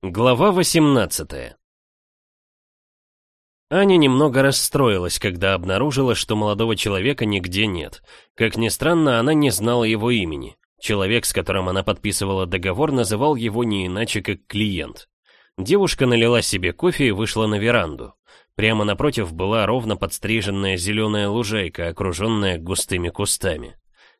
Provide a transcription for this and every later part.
Глава 18 Аня немного расстроилась, когда обнаружила, что молодого человека нигде нет. Как ни странно, она не знала его имени. Человек, с которым она подписывала договор, называл его не иначе, как клиент. Девушка налила себе кофе и вышла на веранду. Прямо напротив была ровно подстриженная зеленая лужайка, окруженная густыми кустами.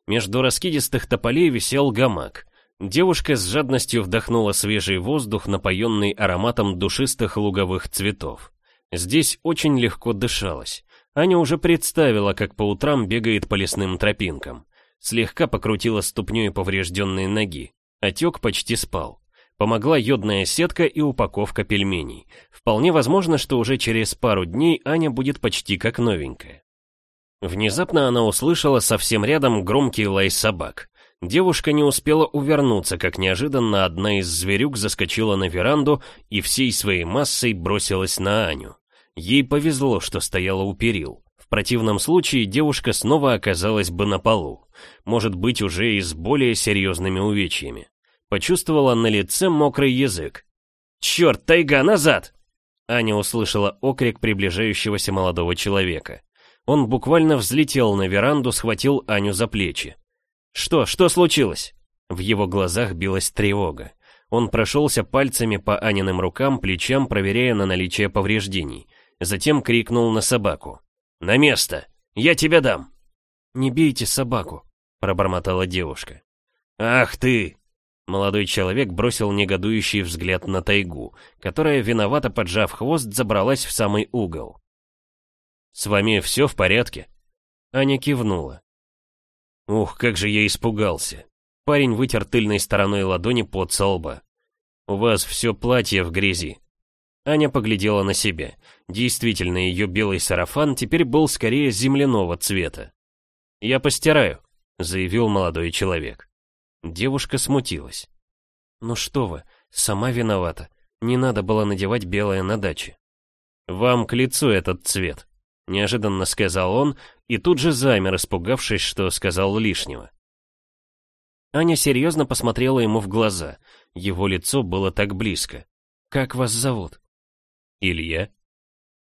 Между раскидистых тополей висел гамак. Девушка с жадностью вдохнула свежий воздух, напоенный ароматом душистых луговых цветов. Здесь очень легко дышалось. Аня уже представила, как по утрам бегает по лесным тропинкам. Слегка покрутила ступней поврежденной ноги. Отек почти спал. Помогла йодная сетка и упаковка пельменей. Вполне возможно, что уже через пару дней Аня будет почти как новенькая. Внезапно она услышала совсем рядом громкий лай собак. Девушка не успела увернуться, как неожиданно одна из зверюк заскочила на веранду и всей своей массой бросилась на Аню. Ей повезло, что стояла у перил. В противном случае девушка снова оказалась бы на полу. Может быть, уже и с более серьезными увечьями. Почувствовала на лице мокрый язык. «Черт, тайга, назад!» Аня услышала окрик приближающегося молодого человека. Он буквально взлетел на веранду, схватил Аню за плечи. «Что? Что случилось?» В его глазах билась тревога. Он прошелся пальцами по Аниным рукам, плечам, проверяя на наличие повреждений. Затем крикнул на собаку. «На место! Я тебя дам!» «Не бейте собаку», — пробормотала девушка. «Ах ты!» Молодой человек бросил негодующий взгляд на тайгу, которая, виновато поджав хвост, забралась в самый угол. «С вами все в порядке?» Аня кивнула. Ух, как же я испугался. Парень вытер тыльной стороной ладони под лба. У вас все платье в грязи. Аня поглядела на себя. Действительно, ее белый сарафан теперь был скорее земляного цвета. «Я постираю», — заявил молодой человек. Девушка смутилась. «Ну что вы, сама виновата. Не надо было надевать белое на даче». «Вам к лицу этот цвет», — неожиданно сказал он и тут же замер, испугавшись, что сказал лишнего. Аня серьезно посмотрела ему в глаза. Его лицо было так близко. «Как вас зовут?» «Илья».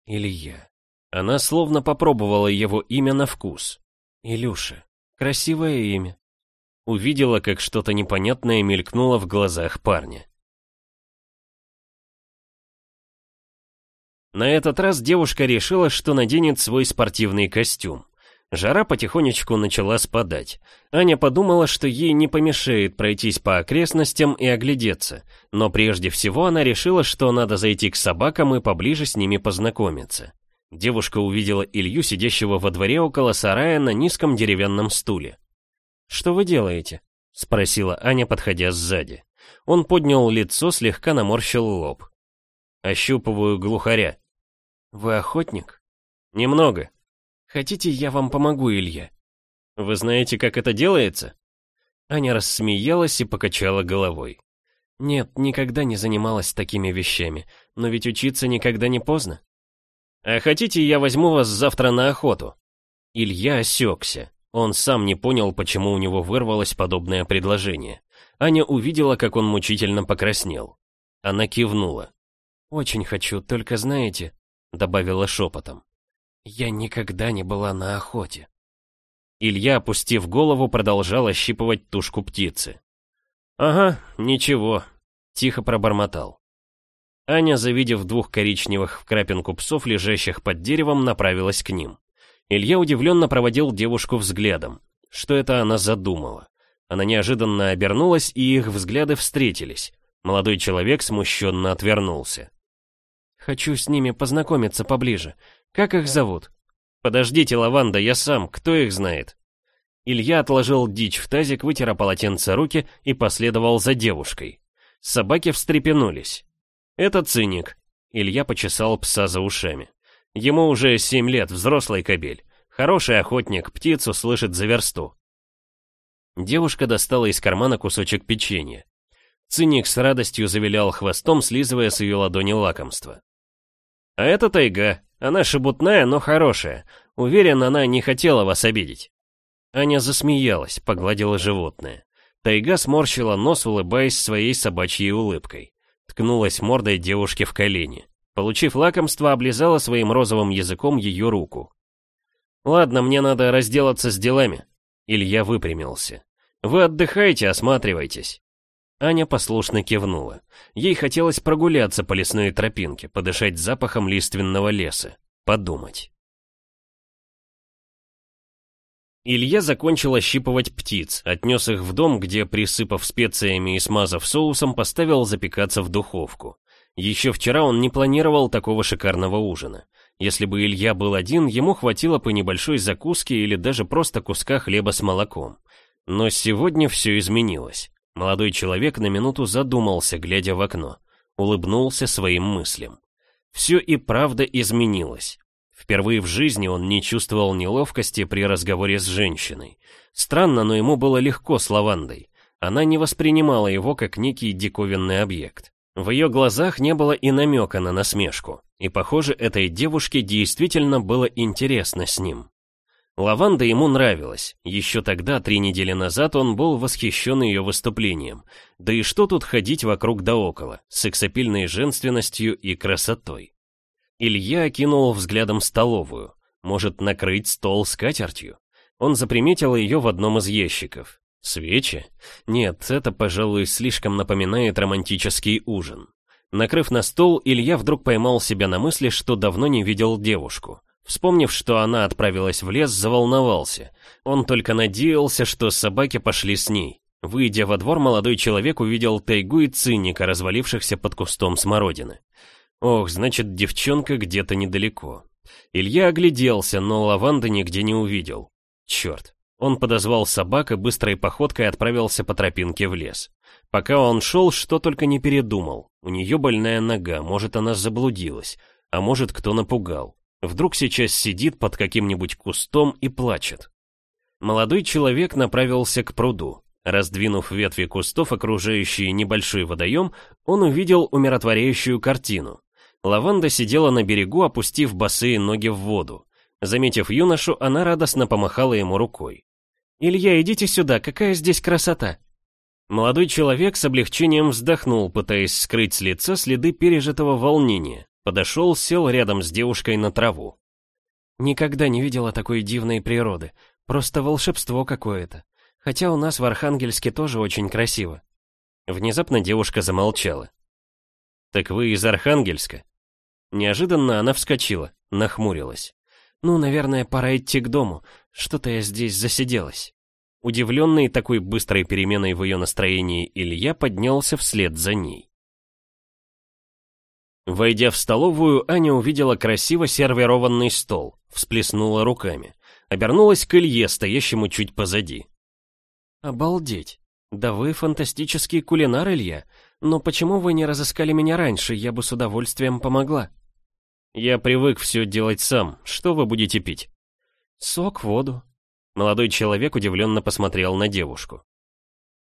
«Илья». Она словно попробовала его имя на вкус. «Илюша. Красивое имя». Увидела, как что-то непонятное мелькнуло в глазах парня. На этот раз девушка решила, что наденет свой спортивный костюм. Жара потихонечку начала спадать. Аня подумала, что ей не помешает пройтись по окрестностям и оглядеться, но прежде всего она решила, что надо зайти к собакам и поближе с ними познакомиться. Девушка увидела Илью, сидящего во дворе около сарая на низком деревянном стуле. «Что вы делаете?» — спросила Аня, подходя сзади. Он поднял лицо, слегка наморщил лоб. «Ощупываю глухаря». «Вы охотник?» «Немного», Хотите, я вам помогу, Илья? Вы знаете, как это делается? Аня рассмеялась и покачала головой. Нет, никогда не занималась такими вещами, но ведь учиться никогда не поздно. А хотите, я возьму вас завтра на охоту? Илья осекся. Он сам не понял, почему у него вырвалось подобное предложение. Аня увидела, как он мучительно покраснел. Она кивнула. «Очень хочу, только знаете», — добавила шепотом. Я никогда не была на охоте. Илья, опустив голову, продолжал ощипывать тушку птицы. «Ага, ничего», — тихо пробормотал. Аня, завидев двух коричневых в крапинку псов, лежащих под деревом, направилась к ним. Илья удивленно проводил девушку взглядом. Что это она задумала? Она неожиданно обернулась, и их взгляды встретились. Молодой человек смущенно отвернулся. «Хочу с ними познакомиться поближе. Как их зовут? Подождите, Лаванда, я сам, кто их знает? Илья отложил дичь в тазик, вытер полотенце руки и последовал за девушкой. Собаки встрепенулись. Это циник. Илья почесал пса за ушами. Ему уже семь лет, взрослый кобель. Хороший охотник, птицу слышит за версту. Девушка достала из кармана кусочек печенья. Циник с радостью завилял хвостом, слизывая с ее ладони лакомство. «А это тайга. Она шебутная, но хорошая. Уверен, она не хотела вас обидеть». Аня засмеялась, погладила животное. Тайга сморщила нос, улыбаясь своей собачьей улыбкой. ткнулась мордой девушке в колени. Получив лакомство, облизала своим розовым языком ее руку. «Ладно, мне надо разделаться с делами». Илья выпрямился. «Вы отдыхайте, осматривайтесь». Аня послушно кивнула. Ей хотелось прогуляться по лесной тропинке, подышать запахом лиственного леса, подумать. Илья закончил ощипывать птиц, отнес их в дом, где, присыпав специями и смазав соусом, поставил запекаться в духовку. Еще вчера он не планировал такого шикарного ужина. Если бы Илья был один, ему хватило по небольшой закуске или даже просто куска хлеба с молоком. Но сегодня все изменилось. Молодой человек на минуту задумался, глядя в окно. Улыбнулся своим мыслям. Все и правда изменилось. Впервые в жизни он не чувствовал неловкости при разговоре с женщиной. Странно, но ему было легко с лавандой. Она не воспринимала его как некий диковинный объект. В ее глазах не было и намека на насмешку, и, похоже, этой девушке действительно было интересно с ним. Лаванда ему нравилась, еще тогда, три недели назад, он был восхищен ее выступлением. Да и что тут ходить вокруг да около, с сексапильной женственностью и красотой. Илья окинул взглядом столовую. Может, накрыть стол скатертью? Он заприметил ее в одном из ящиков. Свечи? Нет, это, пожалуй, слишком напоминает романтический ужин. Накрыв на стол, Илья вдруг поймал себя на мысли, что давно не видел девушку. Вспомнив, что она отправилась в лес, заволновался. Он только надеялся, что собаки пошли с ней. Выйдя во двор, молодой человек увидел тайгу и цинника, развалившихся под кустом смородины. Ох, значит, девчонка где-то недалеко. Илья огляделся, но лаванды нигде не увидел. Черт, он подозвал собак и быстрой походкой отправился по тропинке в лес. Пока он шел, что только не передумал. У нее больная нога, может, она заблудилась, а может, кто напугал. Вдруг сейчас сидит под каким-нибудь кустом и плачет. Молодой человек направился к пруду. Раздвинув ветви кустов, окружающие небольшой водоем, он увидел умиротворяющую картину. Лаванда сидела на берегу, опустив босые ноги в воду. Заметив юношу, она радостно помахала ему рукой. «Илья, идите сюда, какая здесь красота!» Молодой человек с облегчением вздохнул, пытаясь скрыть с лица следы пережитого волнения. Подошел, сел рядом с девушкой на траву. «Никогда не видела такой дивной природы. Просто волшебство какое-то. Хотя у нас в Архангельске тоже очень красиво». Внезапно девушка замолчала. «Так вы из Архангельска?» Неожиданно она вскочила, нахмурилась. «Ну, наверное, пора идти к дому. Что-то я здесь засиделась». Удивленный такой быстрой переменой в ее настроении, Илья поднялся вслед за ней. Войдя в столовую, Аня увидела красиво сервированный стол, всплеснула руками. Обернулась к Илье, стоящему чуть позади. «Обалдеть! Да вы фантастический кулинар, Илья. Но почему вы не разыскали меня раньше? Я бы с удовольствием помогла». «Я привык все делать сам. Что вы будете пить?» «Сок, воду». Молодой человек удивленно посмотрел на девушку.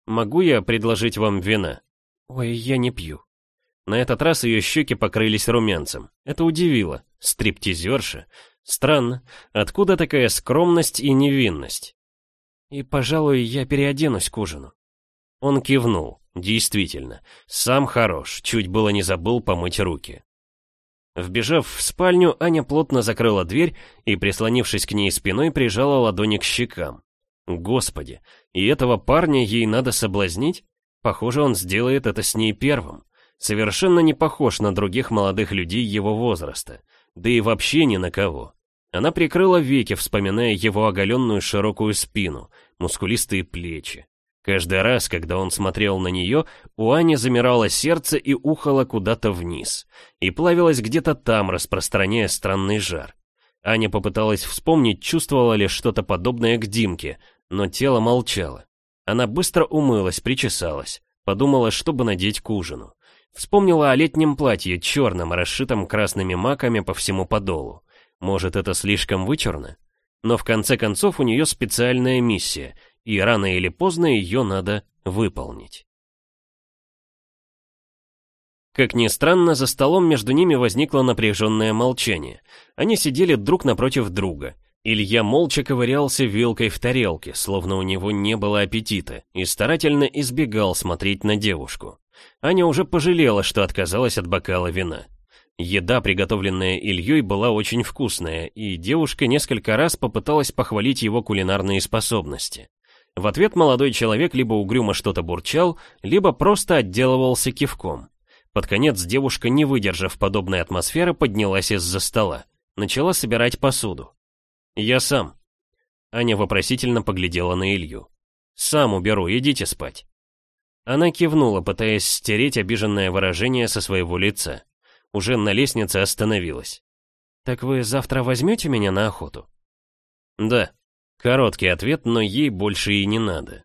«Могу я предложить вам вина?» «Ой, я не пью». На этот раз ее щеки покрылись румянцем. Это удивило. Стриптизерша. Странно. Откуда такая скромность и невинность? И, пожалуй, я переоденусь к ужину. Он кивнул. Действительно. Сам хорош. Чуть было не забыл помыть руки. Вбежав в спальню, Аня плотно закрыла дверь и, прислонившись к ней спиной, прижала ладони к щекам. Господи, и этого парня ей надо соблазнить? Похоже, он сделает это с ней первым. Совершенно не похож на других молодых людей его возраста, да и вообще ни на кого. Она прикрыла веки, вспоминая его оголенную широкую спину, мускулистые плечи. Каждый раз, когда он смотрел на нее, у Ани замирало сердце и ухало куда-то вниз, и плавилось где-то там, распространяя странный жар. Аня попыталась вспомнить, чувствовала ли что-то подобное к Димке, но тело молчало. Она быстро умылась, причесалась, подумала, чтобы надеть к ужину. Вспомнила о летнем платье, черном, расшитом красными маками по всему подолу. Может, это слишком вычурно? Но в конце концов у нее специальная миссия — и рано или поздно ее надо выполнить. Как ни странно, за столом между ними возникло напряженное молчание. Они сидели друг напротив друга. Илья молча ковырялся вилкой в тарелке, словно у него не было аппетита, и старательно избегал смотреть на девушку. Аня уже пожалела, что отказалась от бокала вина. Еда, приготовленная Ильей, была очень вкусная, и девушка несколько раз попыталась похвалить его кулинарные способности. В ответ молодой человек либо угрюмо что-то бурчал, либо просто отделывался кивком. Под конец девушка, не выдержав подобной атмосферы, поднялась из-за стола. Начала собирать посуду. «Я сам». Аня вопросительно поглядела на Илью. «Сам уберу, идите спать». Она кивнула, пытаясь стереть обиженное выражение со своего лица. Уже на лестнице остановилась. «Так вы завтра возьмете меня на охоту?» «Да», Короткий ответ, но ей больше и не надо.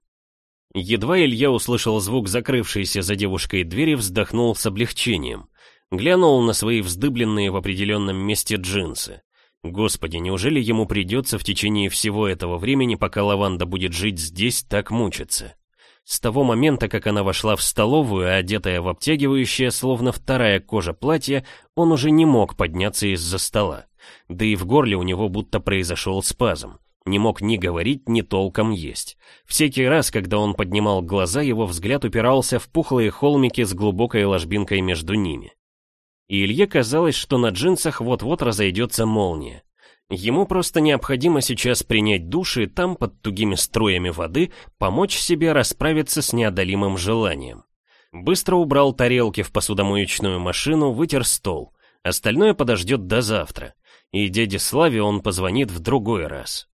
Едва Илья услышал звук закрывшейся за девушкой двери, вздохнул с облегчением. Глянул на свои вздыбленные в определенном месте джинсы. Господи, неужели ему придется в течение всего этого времени, пока Лаванда будет жить здесь, так мучиться? С того момента, как она вошла в столовую, одетая в обтягивающее, словно вторая кожа платья, он уже не мог подняться из-за стола. Да и в горле у него будто произошел спазм не мог ни говорить, ни толком есть. Всякий раз, когда он поднимал глаза, его взгляд упирался в пухлые холмики с глубокой ложбинкой между ними. И Илье казалось, что на джинсах вот-вот разойдется молния. Ему просто необходимо сейчас принять душ и там, под тугими струями воды, помочь себе расправиться с неодолимым желанием. Быстро убрал тарелки в посудомоечную машину, вытер стол. Остальное подождет до завтра. И дяде Славе он позвонит в другой раз.